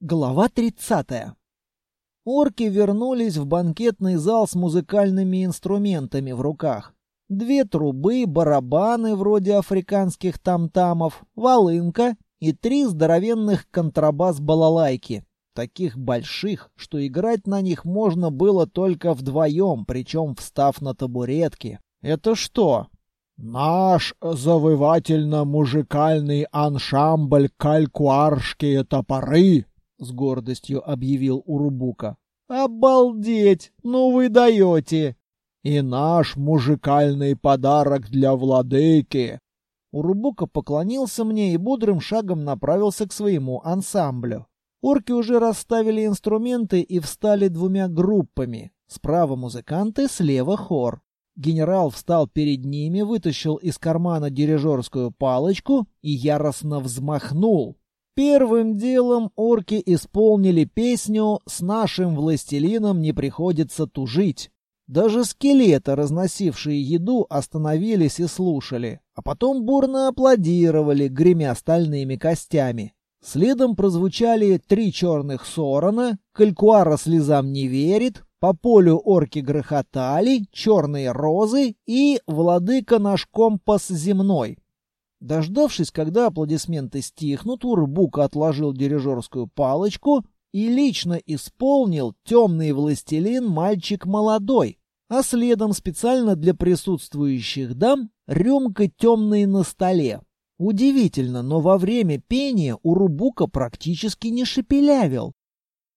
Глава 30. Орки вернулись в банкетный зал с музыкальными инструментами в руках. Две трубы, барабаны вроде африканских тамтамов, волынка и три здоровенных контрабас-балалайки. Таких больших, что играть на них можно было только вдвоем, причем встав на табуретки. Это что? Наш завывательно-мужикальный ансамбль «Калькуаршкие топоры» — с гордостью объявил Урубука. «Обалдеть! Ну вы даете!» «И наш мужикальный подарок для владыки!» Урубука поклонился мне и бодрым шагом направился к своему ансамблю. Орки уже расставили инструменты и встали двумя группами. Справа музыканты, слева хор. Генерал встал перед ними, вытащил из кармана дирижерскую палочку и яростно взмахнул. Первым делом орки исполнили песню «С нашим властелином не приходится тужить». Даже скелеты, разносившие еду, остановились и слушали, а потом бурно аплодировали, гремя стальными костями. Следом прозвучали три черных сорона, Калькуара слезам не верит, по полю орки грохотали, черные розы и владыка наш компас земной. Дождавшись, когда аплодисменты стихнут, Урбук отложил дирижерскую палочку и лично исполнил «Темный властелин, мальчик молодой», а следом специально для присутствующих дам рюмка темной на столе. Удивительно, но во время пения Урубука практически не шепелявил.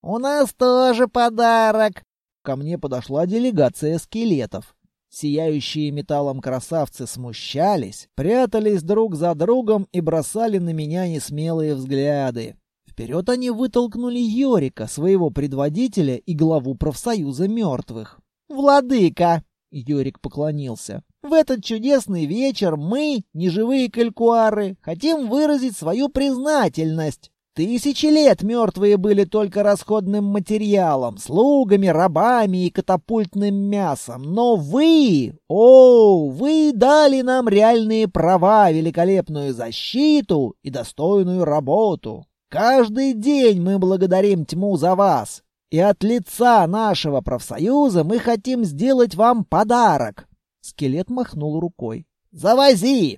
«У нас тоже подарок!» Ко мне подошла делегация скелетов. Сияющие металлом красавцы смущались, прятались друг за другом и бросали на меня несмелые взгляды. Вперед они вытолкнули Йорика, своего предводителя и главу профсоюза мертвых. «Владыка!» — Йорик поклонился. «В этот чудесный вечер мы, неживые калькуары, хотим выразить свою признательность. Тысячи лет мертвые были только расходным материалом, слугами, рабами и катапультным мясом. Но вы, о, вы дали нам реальные права, великолепную защиту и достойную работу. Каждый день мы благодарим тьму за вас. И от лица нашего профсоюза мы хотим сделать вам подарок. Скелет махнул рукой. «Завози!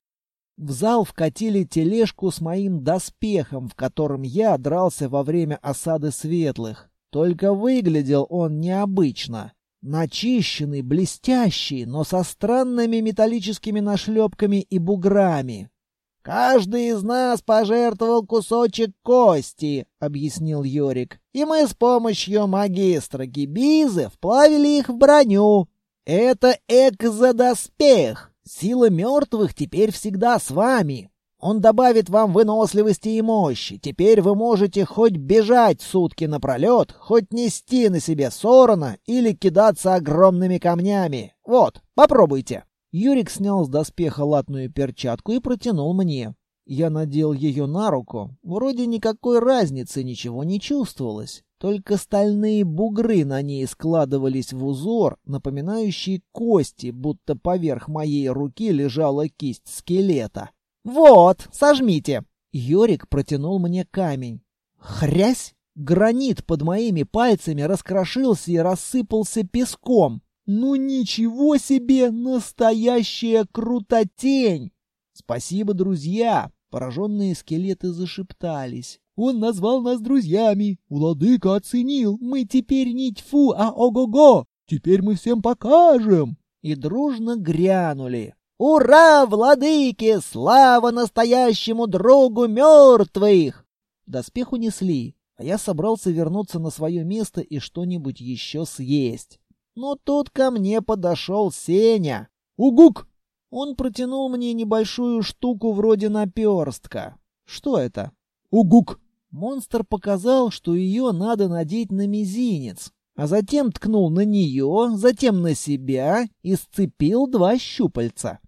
В зал вкатили тележку с моим доспехом, в котором я дрался во время осады светлых. Только выглядел он необычно. Начищенный, блестящий, но со странными металлическими нашлепками и буграми. «Каждый из нас пожертвовал кусочек кости», — объяснил Йорик. «И мы с помощью магистра Гибизы вплавили их в броню. Это экзодоспех. Сила мертвых теперь всегда с вами. Он добавит вам выносливости и мощи. Теперь вы можете хоть бежать сутки напролет, хоть нести на себе сорона или кидаться огромными камнями. Вот, попробуйте». Юрик снял с доспеха латную перчатку и протянул мне. Я надел ее на руку. Вроде никакой разницы ничего не чувствовалось. Только стальные бугры на ней складывались в узор, напоминающий кости, будто поверх моей руки лежала кисть скелета. «Вот, сожмите!» Йорик протянул мне камень. Хрясь! Гранит под моими пальцами раскрошился и рассыпался песком. Ну ничего себе, настоящая крутотень! Спасибо, друзья! Пораженные скелеты зашептались. Он назвал нас друзьями. Владыка оценил. Мы теперь не тьфу, а ого-го. Теперь мы всем покажем. И дружно грянули. «Ура, владыке! Слава настоящему другу мертвых!» Доспех унесли, а я собрался вернуться на свое место и что-нибудь еще съесть. Но тут ко мне подошел Сеня. «Угук!» Он протянул мне небольшую штуку вроде наперстка. «Что это?» «Угук!» Монстр показал, что ее надо надеть на мизинец, а затем ткнул на нее, затем на себя и сцепил два щупальца.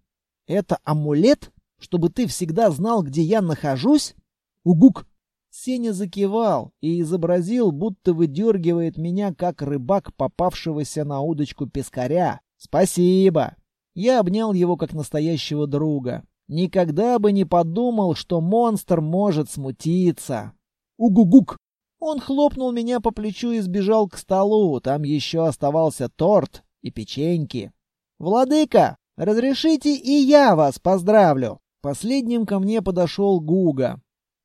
«Это амулет? Чтобы ты всегда знал, где я нахожусь?» «Угук!» Сеня закивал и изобразил, будто выдергивает меня, как рыбак, попавшегося на удочку пескаря. «Спасибо!» Я обнял его, как настоящего друга. Никогда бы не подумал, что монстр может смутиться. Угугук! Он хлопнул меня по плечу и сбежал к столу. Там еще оставался торт и печеньки. «Владыка, разрешите и я вас поздравлю!» Последним ко мне подошел Гуга.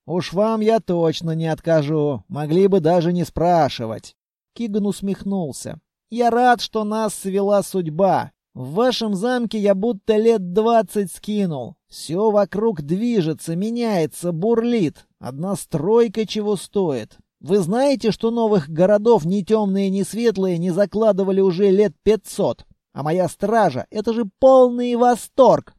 «Уж вам я точно не откажу. Могли бы даже не спрашивать». Киган усмехнулся. «Я рад, что нас свела судьба. В вашем замке я будто лет двадцать скинул. Все вокруг движется, меняется, бурлит. Одна стройка чего стоит. Вы знаете, что новых городов ни темные, ни светлые не закладывали уже лет пятьсот? А моя стража — это же полный восторг!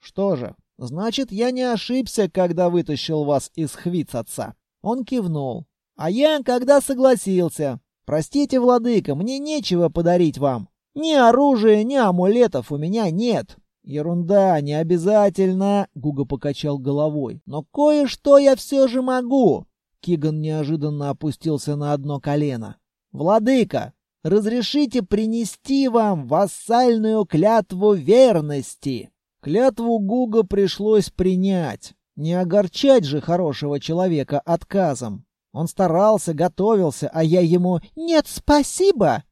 Что же, значит, я не ошибся, когда вытащил вас из хвиц отца. Он кивнул. А я, когда согласился. Простите, владыка, мне нечего подарить вам. Ни оружия, ни амулетов у меня нет. Ерунда, не обязательно, Гуга покачал головой. Но кое-что я все же могу. Киган неожиданно опустился на одно колено. «Владыка, разрешите принести вам вассальную клятву верности!» Клятву Гуга пришлось принять. Не огорчать же хорошего человека отказом. Он старался, готовился, а я ему «Нет, спасибо!»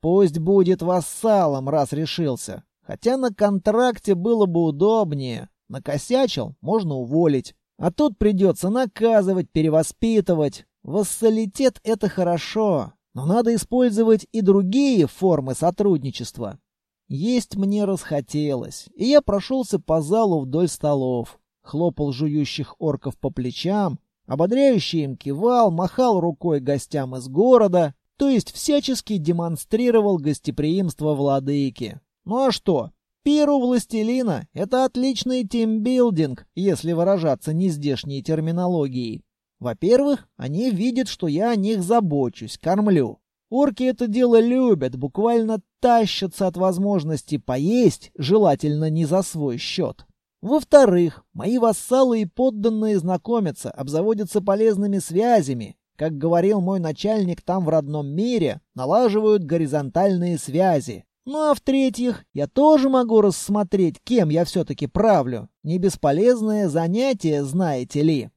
Пусть будет вассалом, раз решился. Хотя на контракте было бы удобнее. Накосячил, можно уволить. А тут придется наказывать, перевоспитывать. Вассалитет — это хорошо, но надо использовать и другие формы сотрудничества. Есть мне расхотелось, и я прошелся по залу вдоль столов, хлопал жующих орков по плечам, ободряюще им кивал, махал рукой гостям из города, то есть всячески демонстрировал гостеприимство владыки. Ну а что? Пир у властелина — это отличный тимбилдинг, если выражаться нездешней терминологией. Во-первых, они видят, что я о них забочусь, кормлю. Орки это дело любят, буквально тащатся от возможности поесть, желательно не за свой счет. Во-вторых, мои вассалы и подданные знакомятся, обзаводятся полезными связями. Как говорил мой начальник там в родном мире, налаживают горизонтальные связи. Ну а в-третьих, я тоже могу рассмотреть, кем я все-таки правлю. Не бесполезное занятие, знаете ли.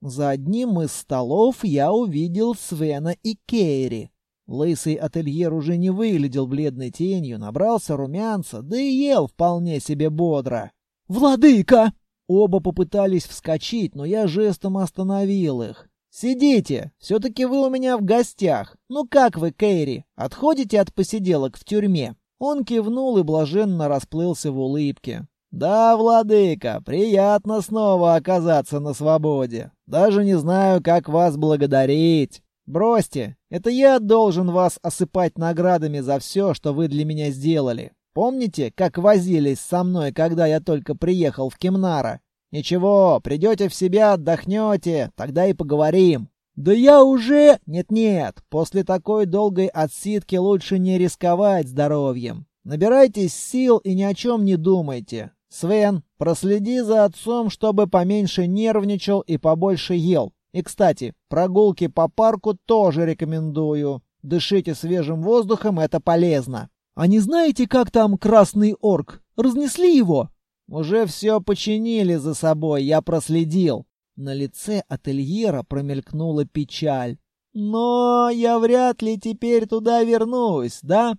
За одним из столов я увидел Свена и Кейри. Лысый ательер уже не выглядел бледной тенью, набрался румянца, да и ел вполне себе бодро. «Владыка!» Оба попытались вскочить, но я жестом остановил их. «Сидите! Все-таки вы у меня в гостях. Ну как вы, Кейри, отходите от посиделок в тюрьме?» Он кивнул и блаженно расплылся в улыбке. «Да, владыка, приятно снова оказаться на свободе. Даже не знаю, как вас благодарить. Бросьте, это я должен вас осыпать наградами за все, что вы для меня сделали. Помните, как возились со мной, когда я только приехал в Кемнара? Ничего, придете в себя, отдохнете, тогда и поговорим. «Да я уже...» «Нет-нет, после такой долгой отсидки лучше не рисковать здоровьем. Набирайтесь сил и ни о чем не думайте. Свен, проследи за отцом, чтобы поменьше нервничал и побольше ел. И, кстати, прогулки по парку тоже рекомендую. Дышите свежим воздухом, это полезно. А не знаете, как там красный орк? Разнесли его? Уже все починили за собой, я проследил. На лице ательера промелькнула печаль. «Но я вряд ли теперь туда вернусь, да?»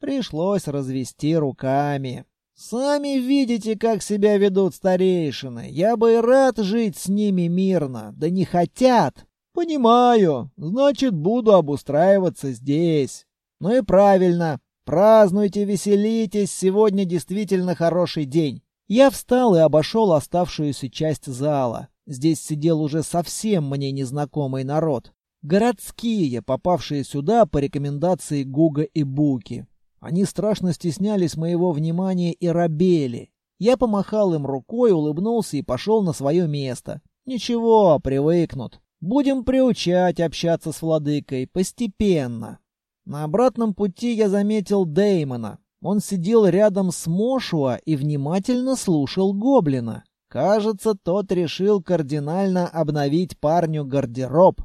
Пришлось развести руками. «Сами видите, как себя ведут старейшины. Я бы и рад жить с ними мирно, да не хотят». «Понимаю. Значит, буду обустраиваться здесь». «Ну и правильно. Празднуйте, веселитесь. Сегодня действительно хороший день». Я встал и обошел оставшуюся часть зала. Здесь сидел уже совсем мне незнакомый народ. Городские, попавшие сюда по рекомендации Гуга и Буки. Они страшно стеснялись моего внимания и робели. Я помахал им рукой, улыбнулся и пошел на свое место. Ничего, привыкнут. Будем приучать общаться с владыкой постепенно. На обратном пути я заметил Деймона. Он сидел рядом с Мошуа и внимательно слушал гоблина. Кажется, тот решил кардинально обновить парню гардероб.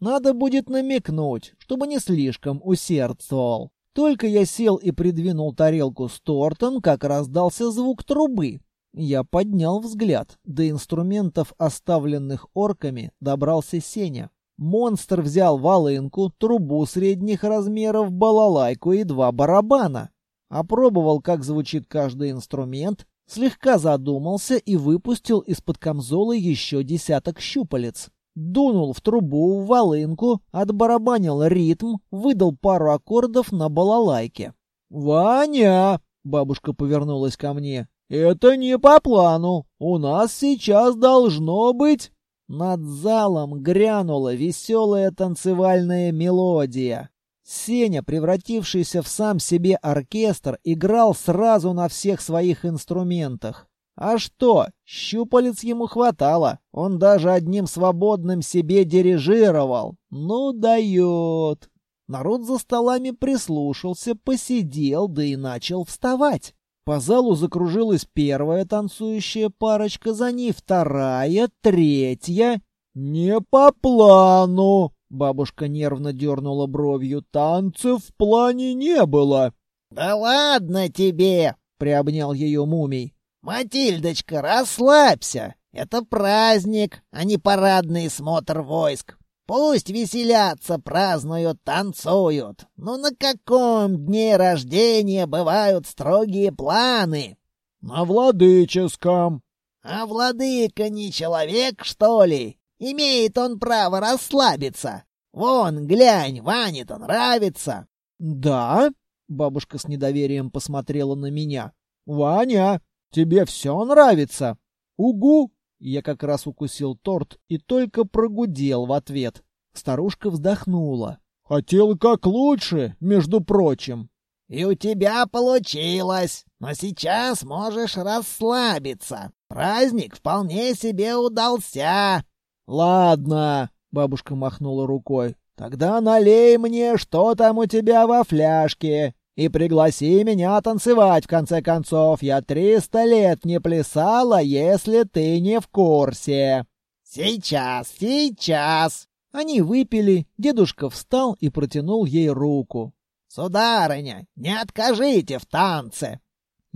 Надо будет намекнуть, чтобы не слишком усердствовал. Только я сел и придвинул тарелку с тортом, как раздался звук трубы. Я поднял взгляд. До инструментов, оставленных орками, добрался Сеня. Монстр взял волынку, трубу средних размеров, балалайку и два барабана. Опробовал, как звучит каждый инструмент, слегка задумался и выпустил из-под камзола еще десяток щупалец. Дунул в трубу, в волынку, отбарабанил ритм, выдал пару аккордов на балалайке. «Ваня!» — бабушка повернулась ко мне. «Это не по плану. У нас сейчас должно быть...» Над залом грянула веселая танцевальная мелодия. Сеня, превратившийся в сам себе оркестр, играл сразу на всех своих инструментах. А что, щупалец ему хватало, он даже одним свободным себе дирижировал. Ну, дает. Народ за столами прислушался, посидел, да и начал вставать. По залу закружилась первая танцующая парочка, за ней вторая, третья. «Не по плану!» — бабушка нервно дернула бровью. «Танцев в плане не было!» «Да ладно тебе!» — приобнял ее мумий. «Матильдочка, расслабься! Это праздник, а не парадный смотр войск. Пусть веселятся, празднуют, танцуют. Но на каком дне рождения бывают строгие планы? На владыческом. А владыка не человек, что ли? Имеет он право расслабиться. Вон, глянь, Ване-то нравится. Да? Бабушка с недоверием посмотрела на меня. Ваня, тебе все нравится? Угу, я как раз укусил торт и только прогудел в ответ. Старушка вздохнула. «Хотел как лучше, между прочим». «И у тебя получилось, но сейчас можешь расслабиться. Праздник вполне себе удался». «Ладно», — бабушка махнула рукой, — «тогда налей мне, что там у тебя во фляжке. И пригласи меня танцевать, в конце концов. Я триста лет не плясала, если ты не в курсе». «Сейчас, сейчас!» Они выпили, дедушка встал и протянул ей руку. «Сударыня, не откажите в танце!»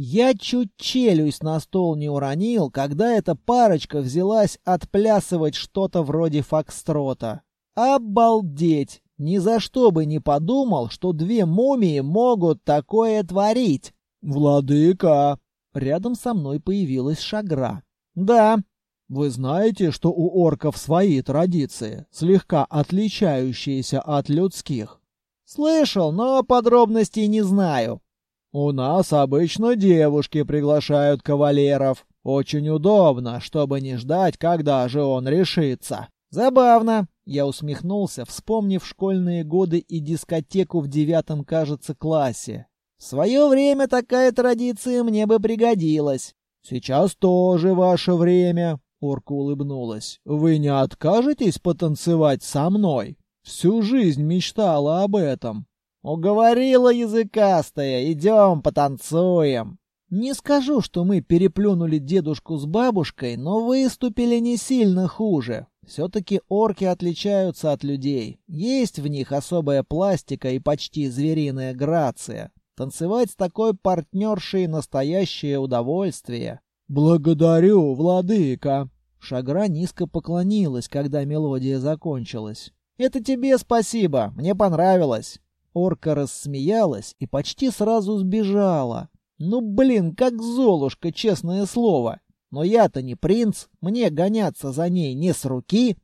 Я чуть челюсть на стол не уронил, когда эта парочка взялась отплясывать что-то вроде фокстрота. Обалдеть! Ни за что бы не подумал, что две мумии могут такое творить. «Владыка!» Рядом со мной появилась шагра. «Да, вы знаете, что у орков свои традиции, слегка отличающиеся от людских?» «Слышал, но подробностей не знаю». «У нас обычно девушки приглашают кавалеров. Очень удобно, чтобы не ждать, когда же он решится». «Забавно. Я усмехнулся, вспомнив школьные годы и дискотеку в девятом, кажется, классе. В свое время такая традиция мне бы пригодилась. Сейчас тоже ваше время, Орка улыбнулась. Вы не откажетесь потанцевать со мной? Всю жизнь мечтала об этом. Уговорила языкастая, идем потанцуем. Не скажу, что мы переплюнули дедушку с бабушкой, но выступили не сильно хуже. Все-таки орки отличаются от людей. Есть в них особая пластика и почти звериная грация. Танцевать с такой партнершей — настоящее удовольствие. «Благодарю, владыка!» Шагра низко поклонилась, когда мелодия закончилась. «Это тебе спасибо, мне понравилось!» Орка рассмеялась и почти сразу сбежала. «Ну, блин, как Золушка, честное слово!» Но я-то не принц, мне гоняться за ней не с руки.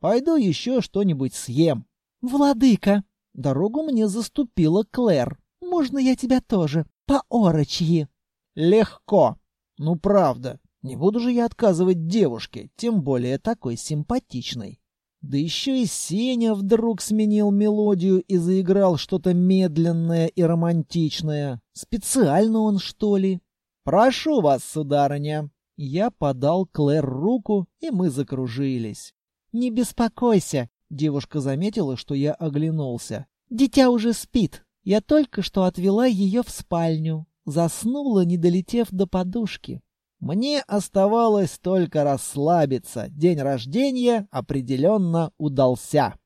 Пойду еще что-нибудь съем. Владыка, дорогу мне заступила Клэр. Можно я тебя тоже? По орочьи. Легко. Ну, правда. Не буду же я отказывать девушке, тем более такой симпатичной. Да еще и Сеня вдруг сменил мелодию и заиграл что-то медленное и романтичное. Специально он, что ли? Прошу вас, сударыня. Я подал Клэр руку, и мы закружились. «Не беспокойся», — девушка заметила, что я оглянулся. «Дитя уже спит. Я только что отвела ее в спальню. Заснула, не долетев до подушки. Мне оставалось только расслабиться. День рождения определенно удался.